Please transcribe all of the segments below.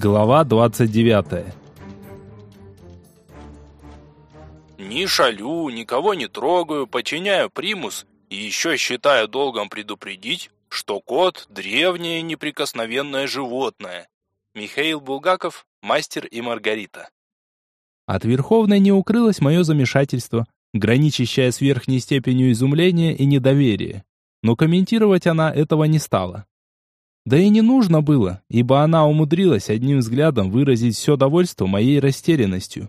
Глава 29. Не шалю, никого не трогаю, подчиняю примус и еще считаю долгом предупредить, что кот – древнее неприкосновенное животное. Михаил Булгаков, мастер и Маргарита. От Верховной не укрылось мое замешательство, граничащее с верхней степенью изумления и недоверия. Но комментировать она этого не стала. Да и не нужно было, ибо она умудрилась одним взглядом выразить все довольство моей растерянностью.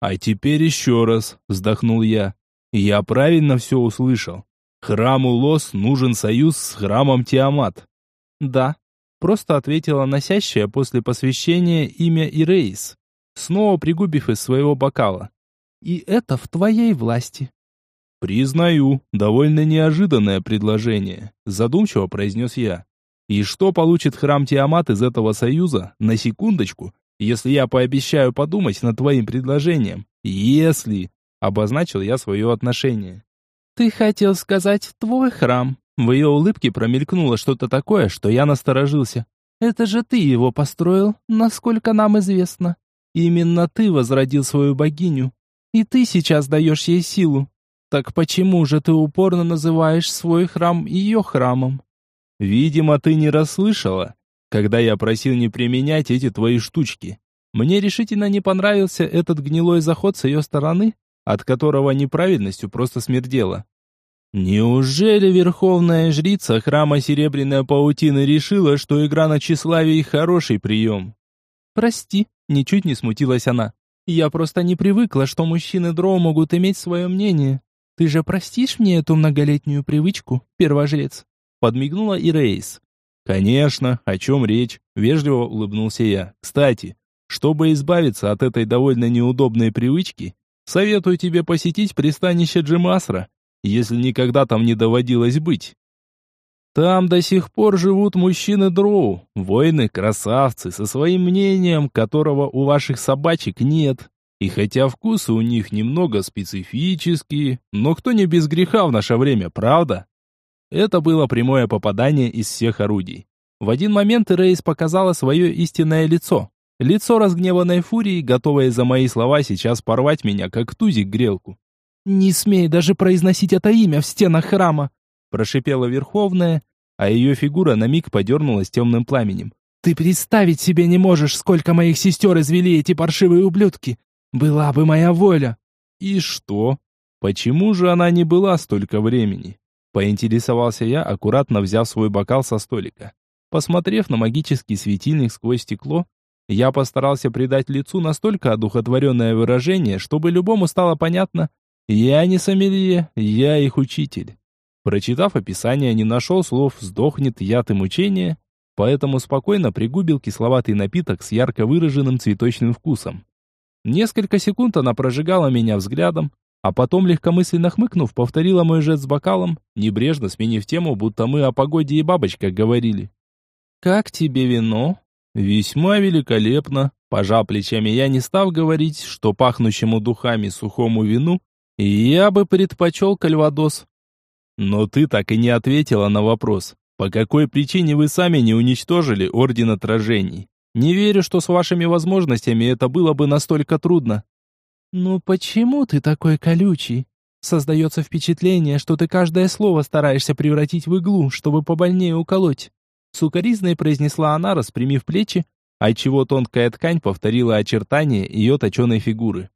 «А теперь еще раз», — вздохнул я. «Я правильно все услышал. Храму Лос нужен союз с храмом Тиамат». «Да», — просто ответила носящая после посвящения имя Ирейс, снова пригубив из своего бокала. «И это в твоей власти». «Признаю, довольно неожиданное предложение», — задумчиво произнес я. И что получит храм Тиамат из этого союза, на секундочку, если я пообещаю подумать над твоим предложением? Если... Обозначил я свое отношение. Ты хотел сказать «твой храм». В ее улыбке промелькнуло что-то такое, что я насторожился. Это же ты его построил, насколько нам известно. Именно ты возродил свою богиню. И ты сейчас даешь ей силу. Так почему же ты упорно называешь свой храм ее храмом? Видимо, ты не расслышала, когда я просил не применять эти твои штучки. Мне решительно не понравился этот гнилой заход с ее стороны, от которого неправильностью просто смердело. Неужели верховная жрица храма Серебряной Паутины решила, что игра на тщеславие хороший прием? Прости, ничуть не смутилась она. Я просто не привыкла, что мужчины дроу могут иметь свое мнение. Ты же простишь мне эту многолетнюю привычку, первожрец? Подмигнула и Рейс. «Конечно, о чем речь?» – вежливо улыбнулся я. «Кстати, чтобы избавиться от этой довольно неудобной привычки, советую тебе посетить пристанище Джимасра, если никогда там не доводилось быть. Там до сих пор живут мужчины дроу, воины-красавцы, со своим мнением, которого у ваших собачек нет. И хотя вкусы у них немного специфические, но кто не без греха в наше время, правда? Это было прямое попадание из всех орудий. В один момент Рейс показала свое истинное лицо. Лицо разгневанной фурии, готовое за мои слова сейчас порвать меня, как тузик грелку. «Не смей даже произносить это имя в стенах храма!» Прошипела Верховная, а ее фигура на миг подернулась темным пламенем. «Ты представить себе не можешь, сколько моих сестер извели эти паршивые ублюдки! Была бы моя воля!» «И что? Почему же она не была столько времени?» Поинтересовался я, аккуратно взяв свой бокал со столика. Посмотрев на магический светильник сквозь стекло, я постарался придать лицу настолько одухотворенное выражение, чтобы любому стало понятно, я не сомелье, я их учитель. Прочитав описание, не нашел слов «сдохнет яд и мучение», поэтому спокойно пригубил кисловатый напиток с ярко выраженным цветочным вкусом. Несколько секунд она прожигала меня взглядом, а потом, легкомысленно хмыкнув, повторила мой жест с бокалом, небрежно сменив тему, будто мы о погоде и бабочках говорили. «Как тебе вино?» «Весьма великолепно», — пожал плечами я, не став говорить, что пахнущему духами сухому вину я бы предпочел кальвадос. Но ты так и не ответила на вопрос, по какой причине вы сами не уничтожили Орден Отражений. Не верю, что с вашими возможностями это было бы настолько трудно. «Ну почему ты такой колючий? Создается впечатление, что ты каждое слово стараешься превратить в иглу, чтобы побольнее уколоть». Сукаризной произнесла она, распрямив плечи, отчего тонкая ткань повторила очертания ее точеной фигуры.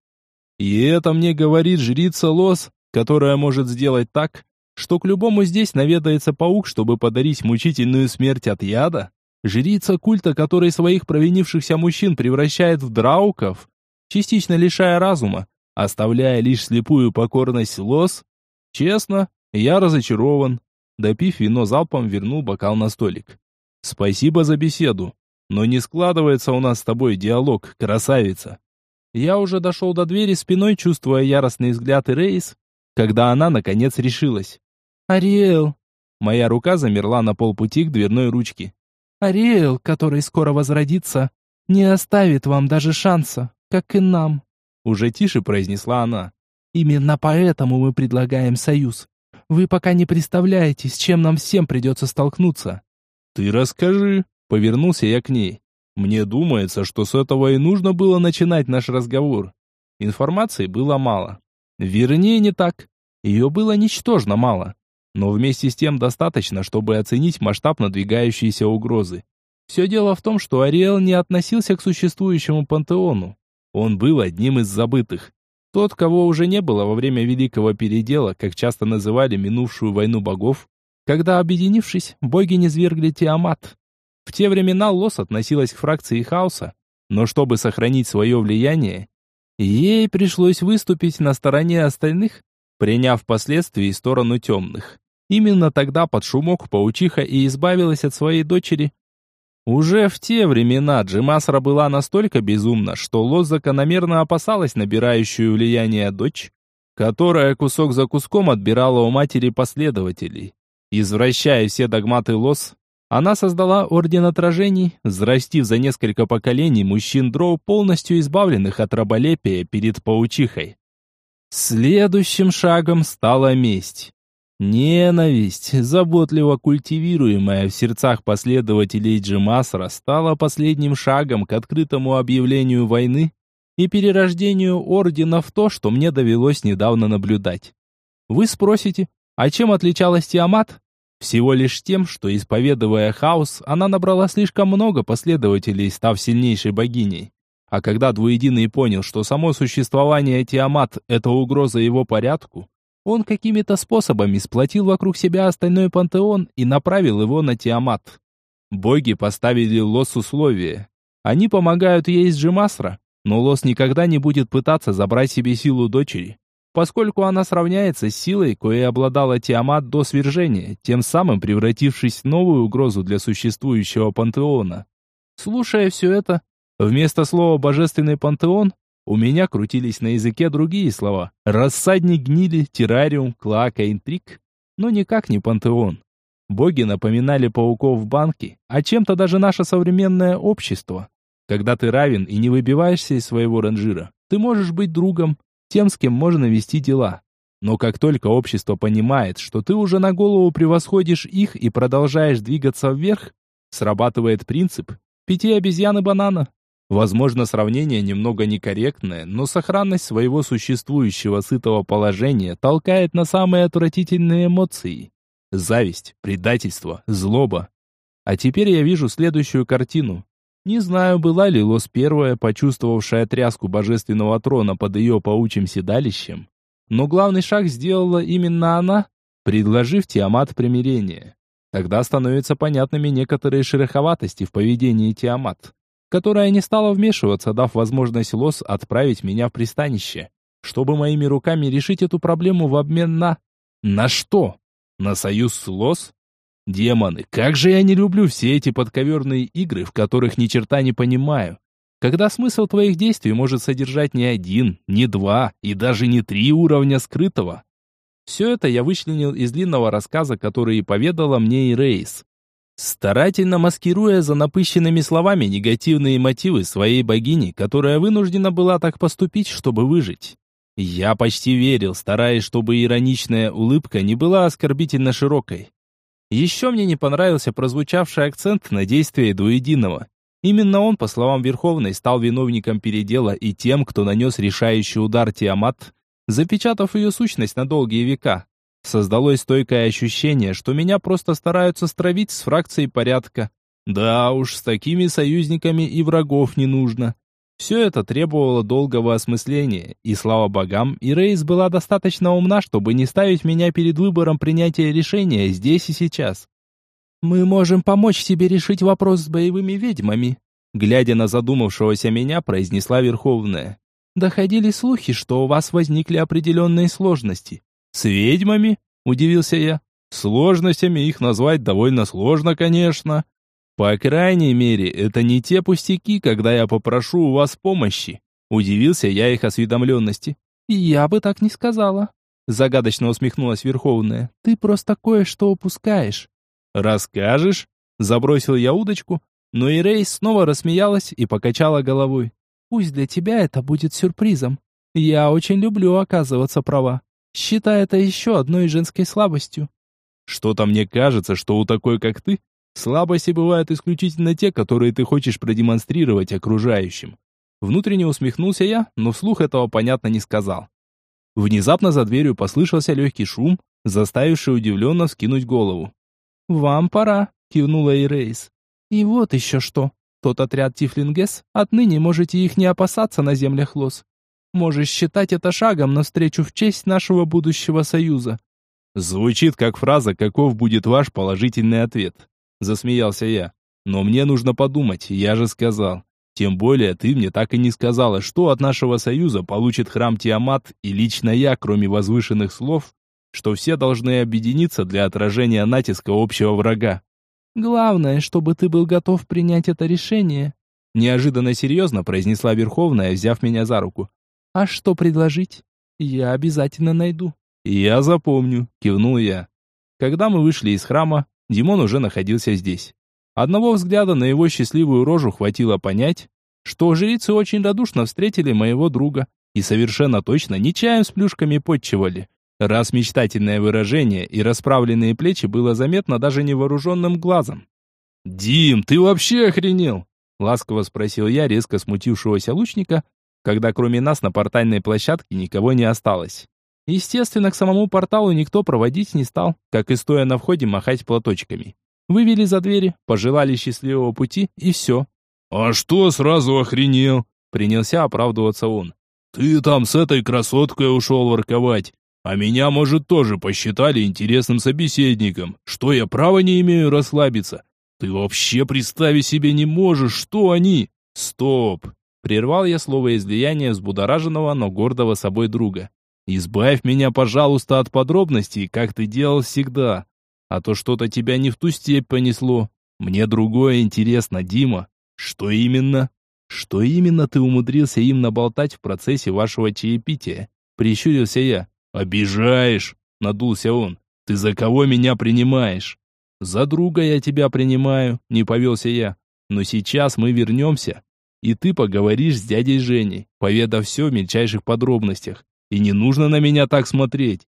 «И это мне говорит жрица Лос, которая может сделать так, что к любому здесь наведается паук, чтобы подарить мучительную смерть от яда? Жрица культа, который своих провинившихся мужчин превращает в драуков, частично лишая разума, оставляя лишь слепую покорность лос? Честно, я разочарован. Допив вино залпом, вернул бокал на столик. Спасибо за беседу, но не складывается у нас с тобой диалог, красавица. Я уже дошел до двери спиной, чувствуя яростный взгляд Рейс, когда она, наконец, решилась. «Ариэл!» Моя рука замерла на полпути к дверной ручке. «Ариэл, который скоро возродится, не оставит вам даже шанса как и нам», — уже тише произнесла она. «Именно поэтому мы предлагаем союз. Вы пока не представляете, с чем нам всем придется столкнуться». «Ты расскажи», — повернулся я к ней. Мне думается, что с этого и нужно было начинать наш разговор. Информации было мало. Вернее, не так. Ее было ничтожно мало. Но вместе с тем достаточно, чтобы оценить масштаб надвигающейся угрозы. Все дело в том, что Ариэл не относился к существующему пантеону. Он был одним из забытых. Тот, кого уже не было во время Великого Передела, как часто называли минувшую войну богов, когда, объединившись, боги низвергли Тиамат. В те времена Лос относилась к фракции хаоса, но чтобы сохранить свое влияние, ей пришлось выступить на стороне остальных, приняв впоследствии сторону темных. Именно тогда под шумок паучиха и избавилась от своей дочери. Уже в те времена Джимасра была настолько безумна, что Лос закономерно опасалась набирающую влияние дочь, которая кусок за куском отбирала у матери последователей. Извращая все догматы Лос, она создала Орден Отражений, взрастив за несколько поколений мужчин-дроу, полностью избавленных от раболепия перед паучихой. Следующим шагом стала месть. Ненависть, заботливо культивируемая в сердцах последователей Джимасра, стала последним шагом к открытому объявлению войны и перерождению Ордена в то, что мне довелось недавно наблюдать. Вы спросите, а чем отличалась Тиамат? Всего лишь тем, что, исповедуя хаос, она набрала слишком много последователей, став сильнейшей богиней. А когда Двуединый понял, что само существование Тиамат – это угроза его порядку, он какими-то способами сплотил вокруг себя остальной пантеон и направил его на Тиамат. Боги поставили Лос условие. Они помогают ей из Джимасра, но Лос никогда не будет пытаться забрать себе силу дочери поскольку она сравняется с силой, коей обладала Тиамат до свержения, тем самым превратившись в новую угрозу для существующего пантеона. Слушая все это, вместо слова «божественный пантеон» у меня крутились на языке другие слова. Рассадник гнили, террариум, клака, интриг, но никак не пантеон. Боги напоминали пауков в банке, а чем-то даже наше современное общество. Когда ты равен и не выбиваешься из своего ранжира, ты можешь быть другом, тем, с кем можно вести дела. Но как только общество понимает, что ты уже на голову превосходишь их и продолжаешь двигаться вверх, срабатывает принцип «пяти обезьян и банана». Возможно, сравнение немного некорректное, но сохранность своего существующего сытого положения толкает на самые отвратительные эмоции. Зависть, предательство, злоба. А теперь я вижу следующую картину. Не знаю, была ли Лос первая, почувствовавшая тряску божественного трона под ее паучьим седалищем, но главный шаг сделала именно она, предложив Тиамат примирение. Тогда становятся понятными некоторые шероховатости в поведении Тиамат, которая не стала вмешиваться, дав возможность Лос отправить меня в пристанище, чтобы моими руками решить эту проблему в обмен на... На что? На союз с Лос? Демоны, как же я не люблю все эти подковерные игры, в которых ни черта не понимаю. Когда смысл твоих действий может содержать не один, не два и даже не три уровня скрытого. Все это я вычленил из длинного рассказа, который поведала мне и Рейс. Старательно маскируя за напыщенными словами негативные мотивы своей богини, которая вынуждена была так поступить, чтобы выжить. Я почти верил, стараясь, чтобы ироничная улыбка не была оскорбительно широкой. Еще мне не понравился прозвучавший акцент на действие двуединого. Именно он, по словам Верховной, стал виновником передела и тем, кто нанес решающий удар Тиамат, запечатав ее сущность на долгие века. Создалось стойкое ощущение, что меня просто стараются стравить с фракцией порядка. Да уж, с такими союзниками и врагов не нужно. Все это требовало долгого осмысления, и слава богам, и Рейс была достаточно умна, чтобы не ставить меня перед выбором принятия решения здесь и сейчас. «Мы можем помочь тебе решить вопрос с боевыми ведьмами», глядя на задумавшегося меня, произнесла Верховная. «Доходили слухи, что у вас возникли определенные сложности». «С ведьмами?» – удивился я. «Сложностями их назвать довольно сложно, конечно. По крайней мере, это не те пустяки, когда я попрошу у вас помощи. Удивился я их осведомленности. Я бы так не сказала. Загадочно усмехнулась Верховная. Ты просто кое-что упускаешь. Расскажешь? Забросил я удочку, но и Рейс снова рассмеялась и покачала головой. Пусть для тебя это будет сюрпризом. Я очень люблю оказываться права. Считай это еще одной женской слабостью. Что-то мне кажется, что у такой, как ты, Слабости бывают исключительно те, которые ты хочешь продемонстрировать окружающим. Внутренне усмехнулся я, но вслух этого понятно не сказал. Внезапно за дверью послышался легкий шум, заставивший удивленно вскинуть голову. «Вам пора», — кивнула Ирейс. «И вот еще что. Тот отряд Тифлингес, отныне можете их не опасаться на землях Лос. Можешь считать это шагом навстречу в честь нашего будущего союза». Звучит как фраза «Каков будет ваш положительный ответ?» Засмеялся я. «Но мне нужно подумать, я же сказал. Тем более ты мне так и не сказала, что от нашего союза получит храм Тиамат и лично я, кроме возвышенных слов, что все должны объединиться для отражения натиска общего врага. Главное, чтобы ты был готов принять это решение. Неожиданно серьезно произнесла Верховная, взяв меня за руку. А что предложить? Я обязательно найду. Я запомню, кивнул я. Когда мы вышли из храма, Димон уже находился здесь. Одного взгляда на его счастливую рожу хватило понять, что жрицы очень радушно встретили моего друга и совершенно точно не чаем с плюшками подчивали, раз мечтательное выражение и расправленные плечи было заметно даже невооруженным глазом. «Дим, ты вообще охренел?» — ласково спросил я резко смутившегося лучника, когда кроме нас на портальной площадке никого не осталось. Естественно, к самому порталу никто проводить не стал, как и стоя на входе махать платочками. Вывели за двери, пожелали счастливого пути и все. «А что сразу охренел?» — принялся оправдываться он. «Ты там с этой красоткой ушел ворковать, а меня, может, тоже посчитали интересным собеседником, что я права не имею расслабиться. Ты вообще представить себе не можешь, что они...» «Стоп!» — прервал я слово излияния взбудораженного, но гордого собой друга. «Избавь меня, пожалуйста, от подробностей, как ты делал всегда. А то что-то тебя не в ту степь понесло. Мне другое интересно, Дима. Что именно? Что именно ты умудрился им наболтать в процессе вашего чаепития? Прищурился я. Обижаешь, надулся он. Ты за кого меня принимаешь? За друга я тебя принимаю, не повелся я. Но сейчас мы вернемся, и ты поговоришь с дядей Женей, поведав все в мельчайших подробностях. И не нужно на меня так смотреть.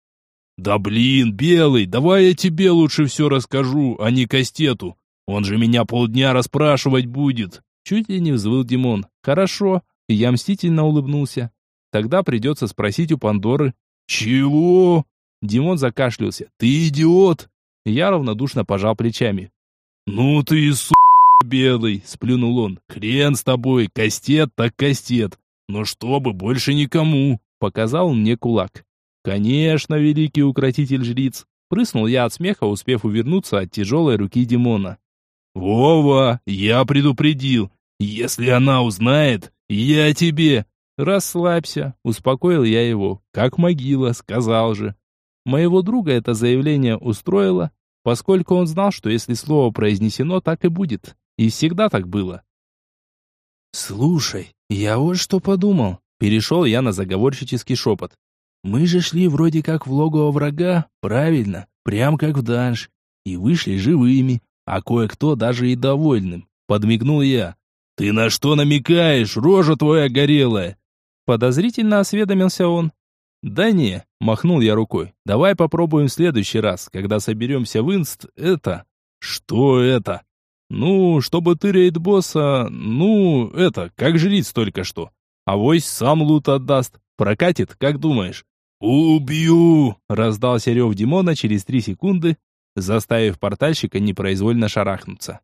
«Да блин, Белый, давай я тебе лучше все расскажу, а не Кастету. Он же меня полдня расспрашивать будет». Чуть ли не взвыл Димон. «Хорошо». Я мстительно улыбнулся. «Тогда придется спросить у Пандоры». «Чего?» Димон закашлялся. «Ты идиот!» Я равнодушно пожал плечами. «Ну ты и су... белый!» Сплюнул он. «Хрен с тобой, кастет так кастет. Но чтобы больше никому!» Показал мне кулак. «Конечно, великий укротитель жриц!» Прыснул я от смеха, успев увернуться от тяжелой руки Димона. «Вова, я предупредил. Если она узнает, я тебе...» «Расслабься», — успокоил я его. «Как могила», — сказал же. Моего друга это заявление устроило, поскольку он знал, что если слово произнесено, так и будет. И всегда так было. «Слушай, я вот что подумал», — перешел я на заговорщический шепот. Мы же шли вроде как в логово врага, правильно, прям как в данж, и вышли живыми, а кое-кто даже и довольным. Подмигнул я. «Ты на что намекаешь, рожа твоя горелая?» Подозрительно осведомился он. «Да не», — махнул я рукой. «Давай попробуем в следующий раз, когда соберемся в инст, это...» «Что это?» «Ну, чтобы ты рейд-босса, ну, это, как жриц только что. Авось сам лут отдаст. Прокатит, как думаешь?» «Убью!» — раздался рев Димона через три секунды, заставив портальщика непроизвольно шарахнуться.